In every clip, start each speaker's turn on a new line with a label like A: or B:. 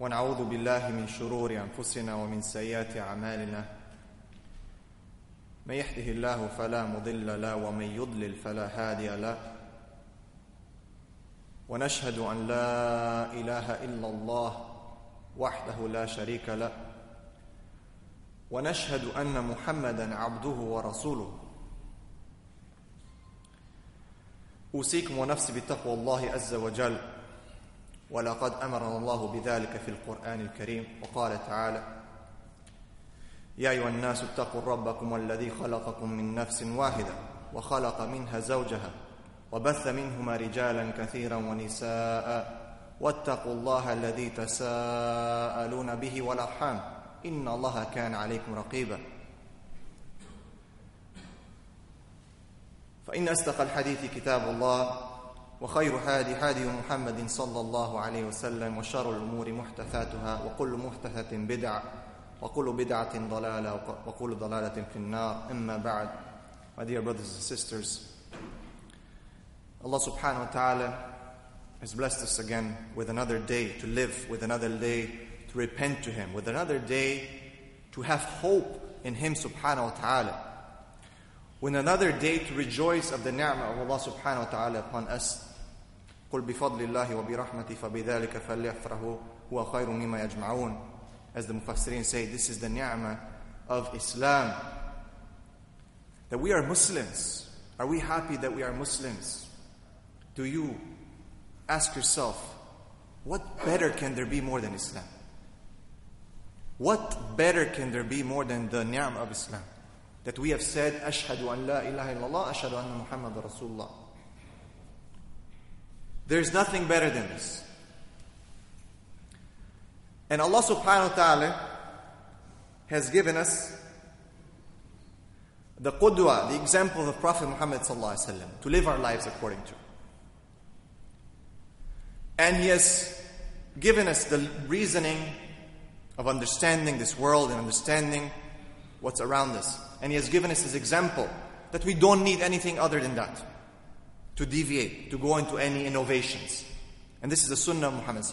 A: ونعوذ بالله من شرور أنفسنا ومن سيئات أعمالنا. من يهده الله فلا مضل له ومن يضلل فلا هادي له. ونشهد أن لا إله إلا الله وحده لا شريك له. ونشهد أن محمدا عبده ورسوله. أوصيكم ونفسي بتقوى الله عز وجل. ولقد أمرنا الله بذلك في القرآن الكريم. وقال تعالى يا أيها الناس اتقوا ربكم الذي خلقكم من نفس واحدة وخلق منها زوجها وبث منهما رجالا كثيرا ونساء واتقوا الله الذي تساءلون به والأرحام إن الله كان عليكم رقيبا. فإن أصدق الحديث كتاب الله وخير هادي هادي محمد صلى الله عليه وسلم وشر الأمور محدثاتها وكل محدثة بدعة وكل بدعة ضلالة وكل ضلالة في النار أما بعد My dear brothers and sisters Allah subhanahu wa ta'ala has blessed us again with another day to live, with another day to repent to Him, with another day to have hope in Him subhanahu wa ta'ala with another day to rejoice of the ni'mah of Allah subhanahu wa ta'ala upon us. قل بفضل الله وبرحمته فبذلك فليفرحوا هو خير مما يجمعون As the Mufassirin say, this is the ni'mah of Islam. That we are Muslims. Are we happy that we are Muslims? Do you ask yourself, what better can there be more than Islam? What better can there be more than the ni'mah of Islam? That we have said, Ashhadu an la ilaha illallah, Ashhadu anna Muhammad Rasulullah. There's nothing better than this. And Allah subhanahu wa ta'ala has given us the qudwa, the example of the Prophet Muhammad sallallahu alaihi wasallam, to live our lives according to. And He has given us the reasoning of understanding this world and understanding what's around us. And He has given us His example that we don't need anything other than that to deviate, to go into any innovations. And this is the Sunnah of Muhammad.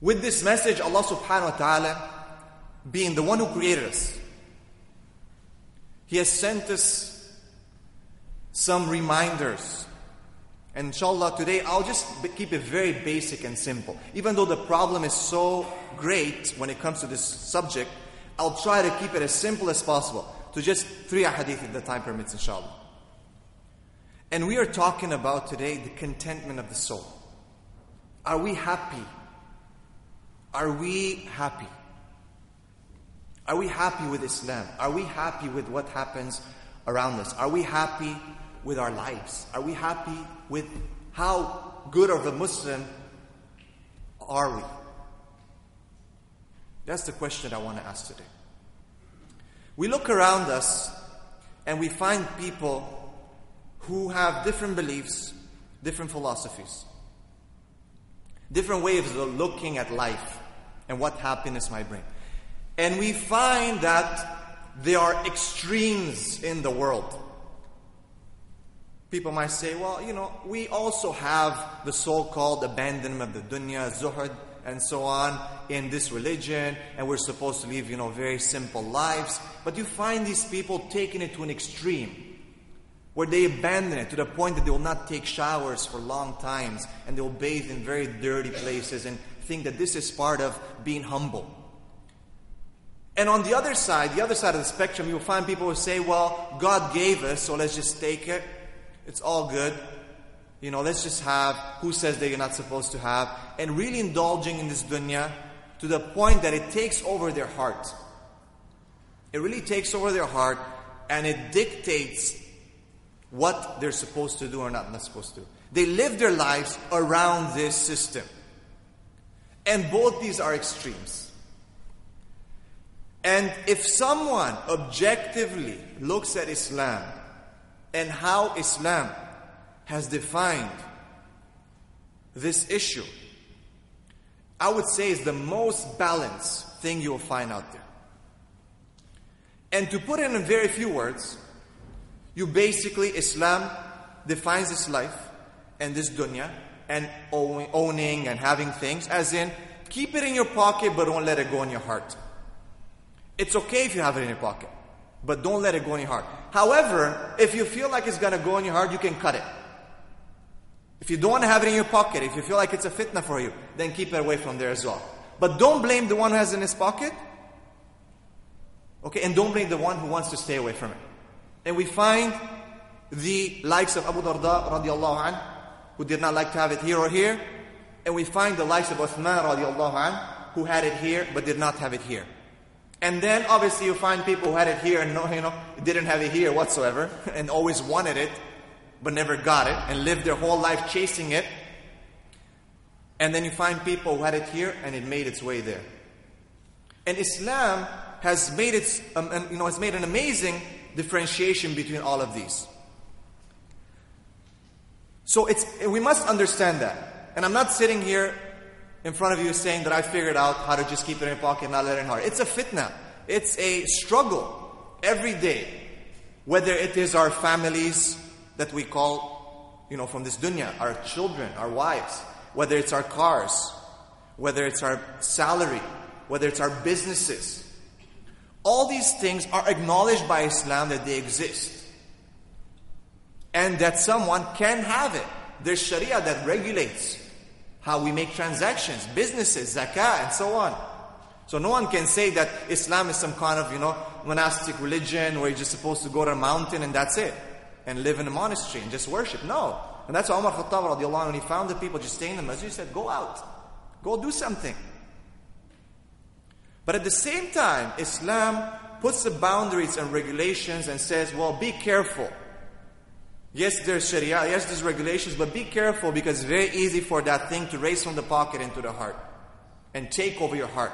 A: With this message, Allah subhanahu wa ta'ala, being the one who created us, He has sent us some reminders. And inshallah, today I'll just keep it very basic and simple. Even though the problem is so great when it comes to this subject, I'll try to keep it as simple as possible to just three ahadith if the time permits, inshallah. And we are talking about today the contentment of the soul. Are we happy? Are we happy? Are we happy with Islam? Are we happy with what happens around us? Are we happy with our lives? Are we happy with how good of a Muslim are we? That's the question I want to ask today. We look around us and we find people who have different beliefs, different philosophies, different ways of looking at life and what happiness might bring. And we find that there are extremes in the world. People might say, well, you know, we also have the so called abandonment of the dunya, zuhud, and so on in this religion, and we're supposed to live, you know, very simple lives. But you find these people taking it to an extreme where they abandon it to the point that they will not take showers for long times and they will bathe in very dirty places and think that this is part of being humble. And on the other side, the other side of the spectrum, you'll find people who say, well, God gave us, so let's just take it. It's all good. You know, let's just have who says that you're not supposed to have, and really indulging in this dunya to the point that it takes over their heart. It really takes over their heart and it dictates what they're supposed to do or not, not supposed to. They live their lives around this system. And both these are extremes. And if someone objectively looks at Islam and how Islam has defined this issue, I would say is the most balanced thing you'll find out there. And to put it in a very few words, you basically, Islam defines this life and this dunya and owning and having things, as in, keep it in your pocket but don't let it go in your heart. It's okay if you have it in your pocket, but don't let it go in your heart. However, if you feel like it's gonna go in your heart, you can cut it. If you don't want to have it in your pocket, if you feel like it's a fitna for you, then keep it away from there as well. But don't blame the one who has it in his pocket. Okay, and don't blame the one who wants to stay away from it. And we find the likes of Abu Darda radiallahu anh, who did not like to have it here or here. And we find the likes of Uthman radiallahu anh, who had it here but did not have it here. And then obviously you find people who had it here and no, you know, didn't have it here whatsoever and always wanted it but never got it and lived their whole life chasing it. And then you find people who had it here and it made its way there. And Islam has made its, um, you know, has made an amazing differentiation between all of these. So it's, we must understand that. And I'm not sitting here in front of you saying that I figured out how to just keep it in your pocket not let it in heart. It's a fitna. It's a struggle every day. Whether it is our families, that we call, you know, from this dunya, our children, our wives, whether it's our cars, whether it's our salary, whether it's our businesses. All these things are acknowledged by Islam that they exist. And that someone can have it. There's Sharia that regulates how we make transactions, businesses, zakah, and so on. So no one can say that Islam is some kind of, you know, monastic religion where you're just supposed to go to a mountain and that's it and live in a monastery and just worship. No. And that's why Umar Khattab radiallahu when he found the people just staying in the masjid, he said, go out. Go do something. But at the same time, Islam puts the boundaries and regulations and says, well, be careful. Yes, there's Sharia, yes, there's regulations, but be careful because it's very easy for that thing to race from the pocket into the heart and take over your heart.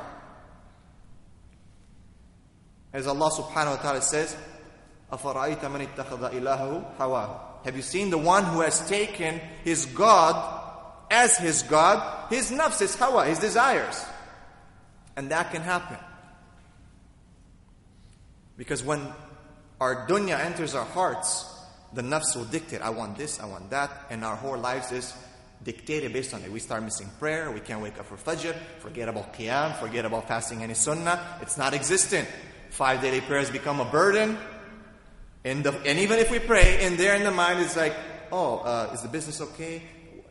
A: As Allah subhanahu wa ta'ala says, أَفَرَأَيْتَ مَنِ اتَّخَذَ إِلَهَهُ هَوَاهُ Have you seen the one who has taken his God as his God, his nafs, his hawa, his desires? And that can happen. Because when our dunya enters our hearts, the nafs will dictate, I want this, I want that, and our whole lives is dictated based on it. We start missing prayer, we can't wake up for fajr, forget about qiyam, forget about fasting any sunnah. It's not existent. Five daily prayers become a burden. And, the, and even if we pray, in there in the mind it's like, oh, uh, is the business okay?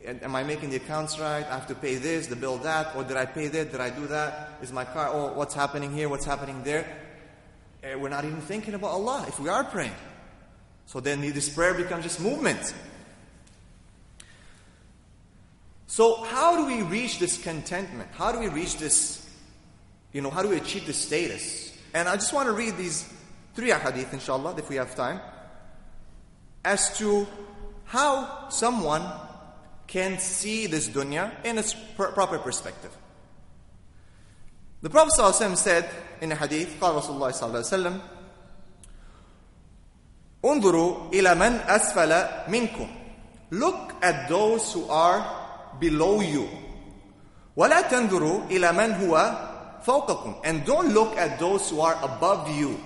A: Am I making the accounts right? I have to pay this, the bill that, or did I pay that? Did I do that? Is my car? Oh, what's happening here? What's happening there? Eh, we're not even thinking about Allah if we are praying. So then this prayer becomes just movement. So how do we reach this contentment? How do we reach this? You know, how do we achieve this status? And I just want to read these three ahadith, inshallah, if we have time, as to how someone can see this dunya in its pr- proper perspective. The Prophet ﷺ said in a hadith, قال رسول الله صلى الله عليه وسلم انظروا إلى من أسفل منكم Look at those who are below you. ولا تنظروا إلى من هو فوقكم And don't look at those who are above you.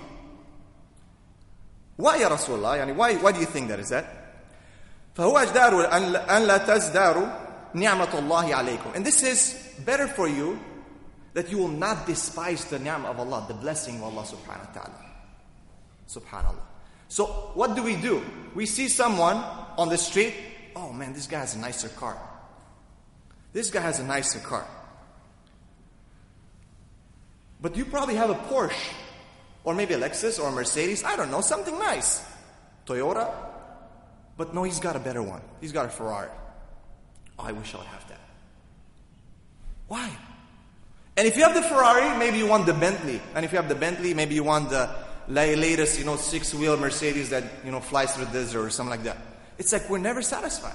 A: Why يا رسول الله يعني why, why do you think that is that فهو أجدار أن لا تزداروا نعمة الله عليكم and this is better for you that you will not despise the ni'mah of Allah the blessing of Allah subhanahu wa ta'ala subhanallah so what do we do we see someone on the street oh man this guy has a nicer car this guy has a nicer car but you probably have a Porsche or maybe a Lexus or a Mercedes. I don't know, something nice. Toyota. But no, he's got a better one. He's got a Ferrari. Oh, I wish I would have that. Why? And if you have the Ferrari, maybe you want the Bentley. And if you have the Bentley, maybe you want the latest, you know, six-wheel Mercedes that, you know, flies through the desert or something like that. It's like we're never satisfied.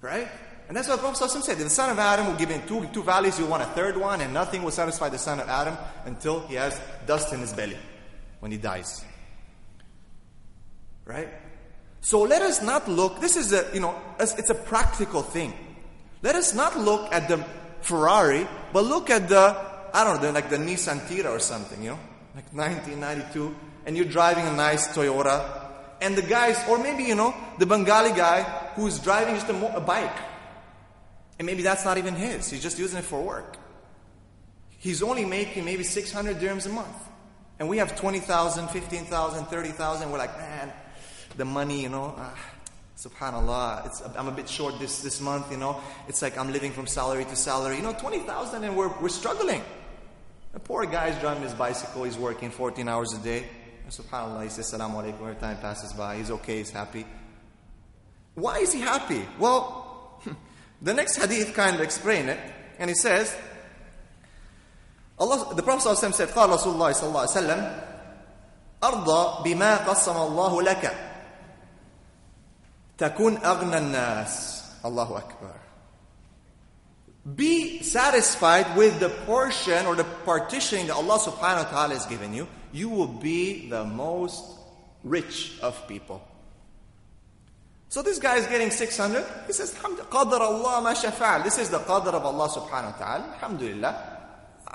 A: Right? And that's what Prophet said. The son of Adam will give him two, two valleys, you want a third one, and nothing will satisfy the son of Adam until he has dust in his belly when he dies. Right? So let us not look, this is a, you know, it's a practical thing. Let us not look at the Ferrari, but look at the, I don't know, like the Nissan Tigra or something, you know, like 1992, and you're driving a nice Toyota, and the guys, or maybe, you know, the Bengali guy who's driving just a, mo- a bike, and maybe that's not even his, he's just using it for work. He's only making maybe 600 dirhams a month. And we have 20,000, 15,000, 30,000. We're like, man, the money, you know, uh, subhanallah, it's, I'm a bit short this, this month, you know. It's like I'm living from salary to salary. You know, 20,000 and we're, we're struggling. The poor guy is driving his bicycle, he's working 14 hours a day. And subhanallah, he says, Salaam alaikum, every time passes by. He's okay, he's happy. Why is he happy? Well, the next hadith kind of explain it. And he says, Allah, the Prophet ﷺ said, قال رسول الله صلى الله عليه وسلم أرضى بما قسم الله لك تكون أغنى الناس الله أكبر be satisfied with the portion or the partitioning that Allah subhanahu wa ta'ala has given you. You will be the most rich of people. So this guy is getting 600. He says, Qadr Allah ma shafa'al. This is the qadr of Allah subhanahu wa ta'ala. Alhamdulillah.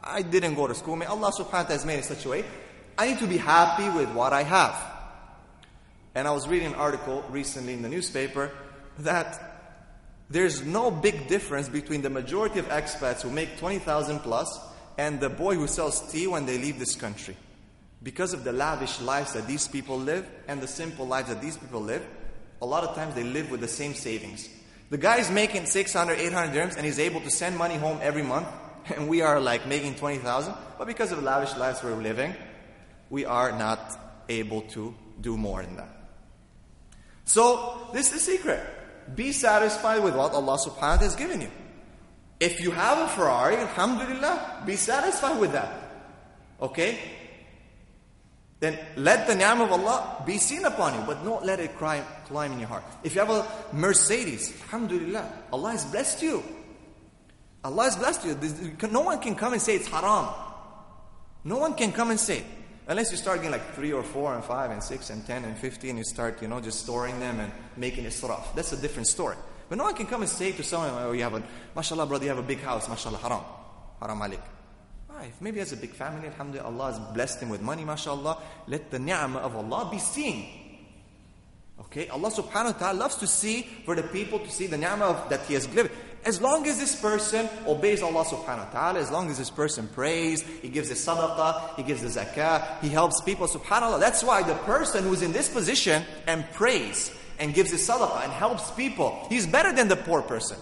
A: I didn't go to school. May Allah subhanahu wa ta'ala has made it such a way. I need to be happy with what I have. And I was reading an article recently in the newspaper that there's no big difference between the majority of expats who make 20,000 plus and the boy who sells tea when they leave this country. Because of the lavish lives that these people live and the simple lives that these people live, a lot of times they live with the same savings. The guy is making 600, 800 dirhams and he's able to send money home every month and we are like making 20,000, but because of the lavish lives we're living, we are not able to do more than that. So, this is the secret. Be satisfied with what Allah subhanahu wa ta'ala has given you. If you have a Ferrari, alhamdulillah, be satisfied with that. Okay? Then let the ni'mah of Allah be seen upon you, but don't let it climb, climb in your heart. If you have a Mercedes, alhamdulillah, Allah has blessed you. Allah has blessed you. No one can come and say it's haram. No one can come and say Unless you start getting like three or four and five and six and ten and fifty and you start, you know, just storing them and making israf. That's a different story. But no one can come and say to someone, oh, you have a, mashallah, brother, you have a big house, mashallah, haram. Haram alik. Right. Ah, maybe he has a big family, alhamdulillah, Allah has blessed him with money, mashallah. Let the ni'mah of Allah be seen. Okay, Allah subhanahu wa ta'ala loves to see for the people to see the ni'mah that He has given. As long as this person obeys Allah subhanahu wa ta'ala, as long as this person prays, he gives the sadaqah, he gives the zakah, he helps people, subhanAllah. That's why the person who's in this position and prays and gives the sadaqah and helps people, he's better than the poor person.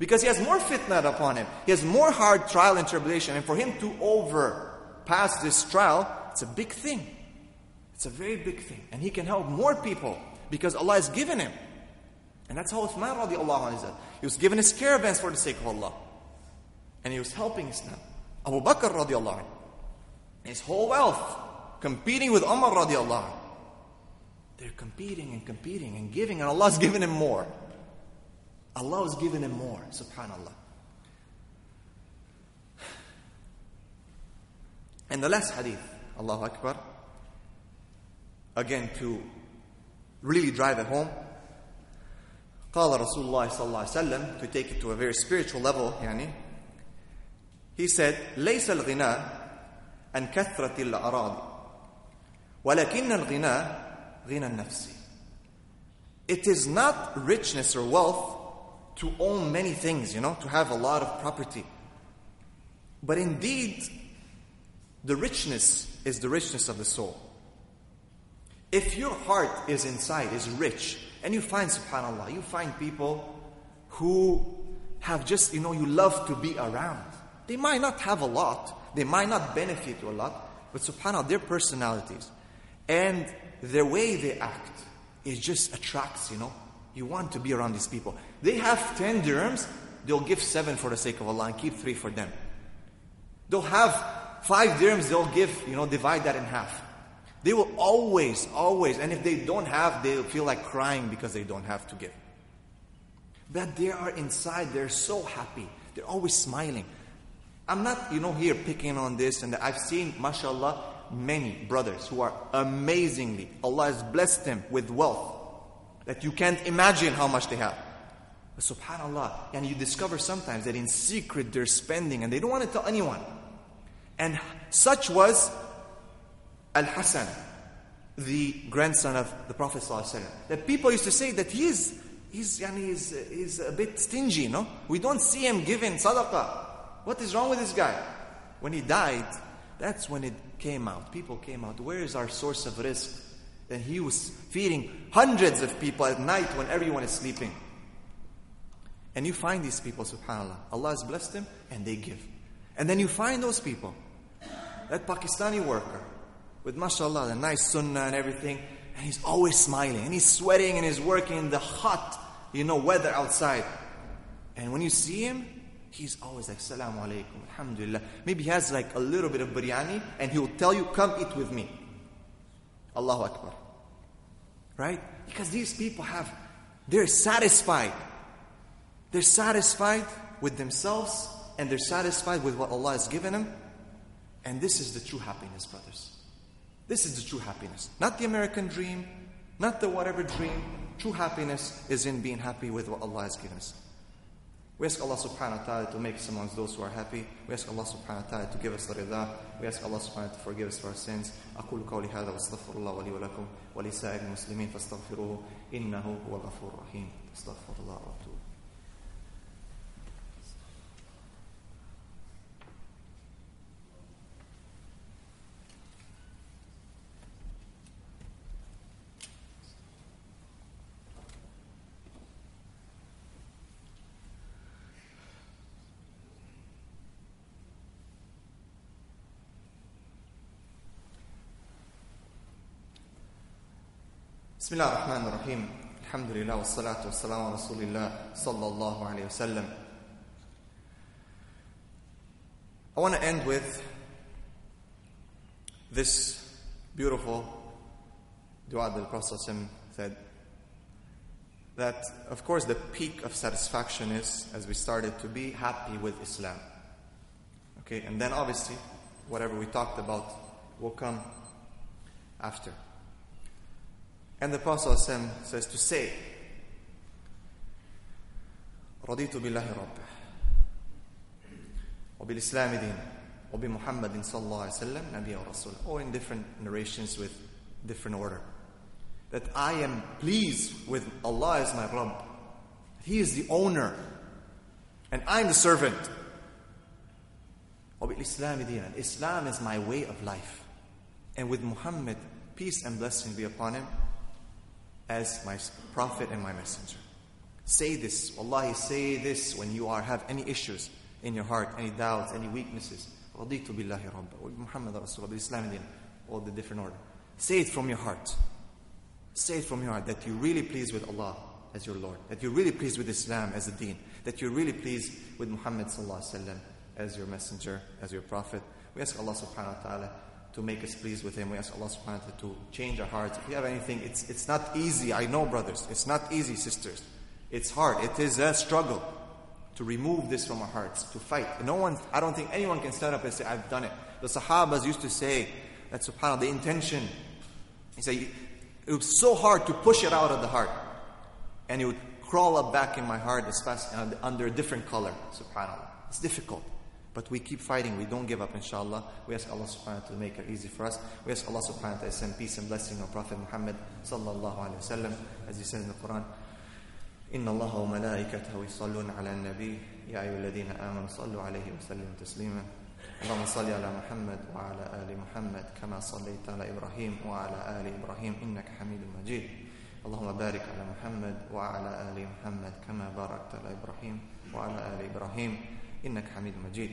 A: Because he has more fitna upon him. He has more hard trial and tribulation. And for him to overpass this trial, it's a big thing. It's a very big thing. And he can help more people because Allah has given him. And that's how Uthman radiallahu anhu He was given his caravans for the sake of Allah. And he was helping Islam. Abu Bakr radiallahu anhu. His whole wealth competing with Umar radiallahu anhu. They're competing and competing and giving, and Allah's given him more. Allah has given him more, subhanAllah. And the last hadith, Allahu Akbar, again to really drive it home. قال رسول الله صلى الله عليه وسلم to take it to a very spiritual level يعني he said ليس الغنى عن كثرة الأراضي ولكن الغنى غنى النفس It is not richness or wealth to own many things, you know, to have a lot of property. But indeed, the richness is the richness of the soul. If your heart is inside, is rich, and you find, subhanAllah, you find people who have just, you know, you love to be around. They might not have a lot, they might not benefit you a lot, but subhanAllah, their personalities and the way they act, it just attracts, you know. You want to be around these people. They have 10 dirhams, they'll give 7 for the sake of Allah and keep 3 for them. They'll have 5 dirhams, they'll give, you know, divide that in half. They will always, always, and if they don't have, they'll feel like crying because they don't have to give. But they are inside, they're so happy. They're always smiling. I'm not, you know, here picking on this and that. I've seen, mashallah, many brothers who are amazingly, Allah has blessed them with wealth that you can't imagine how much they have. But subhanAllah, and you discover sometimes that in secret they're spending and they don't want to tell anyone. And such was Al Hassan, the grandson of the Prophet. That people used to say that he is he's, yani, he's, he's a bit stingy, no? We don't see him giving sadaqah. What is wrong with this guy? When he died, that's when it came out. People came out. Where is our source of rizq? And he was feeding hundreds of people at night when everyone is sleeping. And you find these people, subhanAllah. Allah has blessed them and they give. And then you find those people. That Pakistani worker with mashallah, the nice sunnah and everything. And he's always smiling and he's sweating and he's working in the hot, you know, weather outside. And when you see him, he's always like, Salaam alaikum, Alhamdulillah. Maybe he has like a little bit of biryani and he'll tell you, Come eat with me. Allahu Akbar. Right? Because these people have, they're satisfied. They're satisfied with themselves and they're satisfied with what Allah has given them. And this is the true happiness, brothers. This is the true happiness. Not the American dream, not the whatever dream. True happiness is in being happy with what Allah has given us. We ask Allah subhanahu wa ta'ala to make us amongst those who are happy. We ask Allah subhanahu wa ta'ala to give us the rida. We ask Allah subhanahu wa ta'ala to forgive us for our sins. أقول قولي هذا واستغفر الله ولي ولكم ولسائر المسلمين فاستغفروه إنه هو الغفور الرحيم استغفر الله وأتوب بسم الله الرحمن الرحيم الحمد لله والصلاة والسلام على رسول الله صلى الله عليه وسلم I want to end with this beautiful dua that the Prophet said that of course the peak of satisfaction is as we started to be happy with Islam okay and then obviously whatever we talked about will come after and the Prophet ﷺ says to say, رضيت بالله ربا وبالإسلام دينا وبمحمد صلى الله عليه وسلم نبيا ورسولا or in different narrations with different order that I am pleased with Allah as my Rabb He is the owner and I'm the servant وبالإسلام دينا Islam is my way of life and with Muhammad peace and blessing be upon him as my prophet and my messenger. Say this, wallahi, say this when you are have any issues in your heart, any doubts, any weaknesses. رضيت بالله ربا ومحمد رسول الله بالإسلام دين all the different order. Say it from your heart. Say it from your heart that you're really pleased with Allah as your Lord, that you're really pleased with Islam as a deen, that you're really pleased with Muhammad sallallahu alaihi wasallam as your messenger, as your prophet. We ask Allah subhanahu wa ta'ala to make us pleased with Him. We ask Allah subhanahu wa ta'ala to change our hearts. If you have anything, it's, it's not easy. I know, brothers. It's not easy, sisters. It's hard. It is a struggle to remove this from our hearts, to fight. No one, I don't think anyone can stand up and say, I've done it. The Sahabas used to say that subhanAllah, the intention, he said, it was so hard to push it out of the heart. And it would crawl up back in my heart as fast, uh, under a different color, subhanAllah. It's difficult. But we keep fighting, we don't give up, inshallah. We ask Allah subhanahu wa ta'ala to make it easy for us. We ask Allah subhanahu wa ta'ala to send peace and blessing on Prophet Muhammad sallallahu alayhi wa sallam, as he said in the Quran. إن الله وملائكته يصلون على النبي يا أيها الذين آمنوا صلوا عليه وسلموا تسليما اللهم صل على محمد وعلى آل محمد كما صليت على إبراهيم وعلى آل إبراهيم إنك حميد مجيد اللهم بارك على محمد وعلى آل محمد كما باركت على إبراهيم وعلى آل إبراهيم إنك حميد مجيد.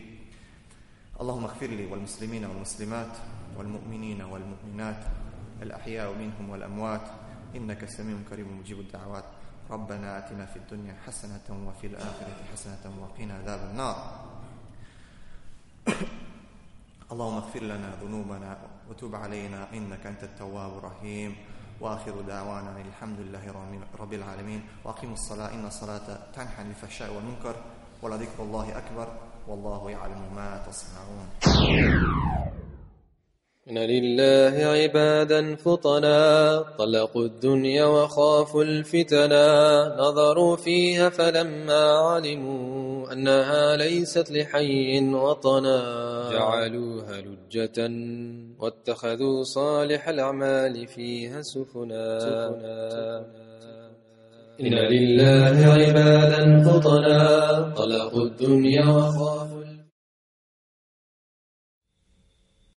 A: اللهم اغفر لي والمسلمين والمسلمات والمؤمنين والمؤمنات الأحياء منهم والأموات. إنك سميع كريم مجيب الدعوات. ربنا آتنا في الدنيا حسنة وفي الآخرة حسنة وقنا عذاب النار. اللهم اغفر لنا ذنوبنا وتب علينا. إنك أنت التواب الرحيم. وآخر دعوانا الحمد لله رب العالمين. وأقيموا الصلاة. إن الصلاة تنحى عن الفحشاء والمنكر. ولذكر الله أكبر والله يعلم ما تصنعون.
B: إن لله عبادا فطنا طلقوا الدنيا وخافوا الفتنا نظروا فيها فلما علموا أنها ليست لحي وطنا. جعلوها لجة واتخذوا صالح الأعمال فيها سفنا. إن لله عبادا فطنا طلقوا الدنيا وخافوا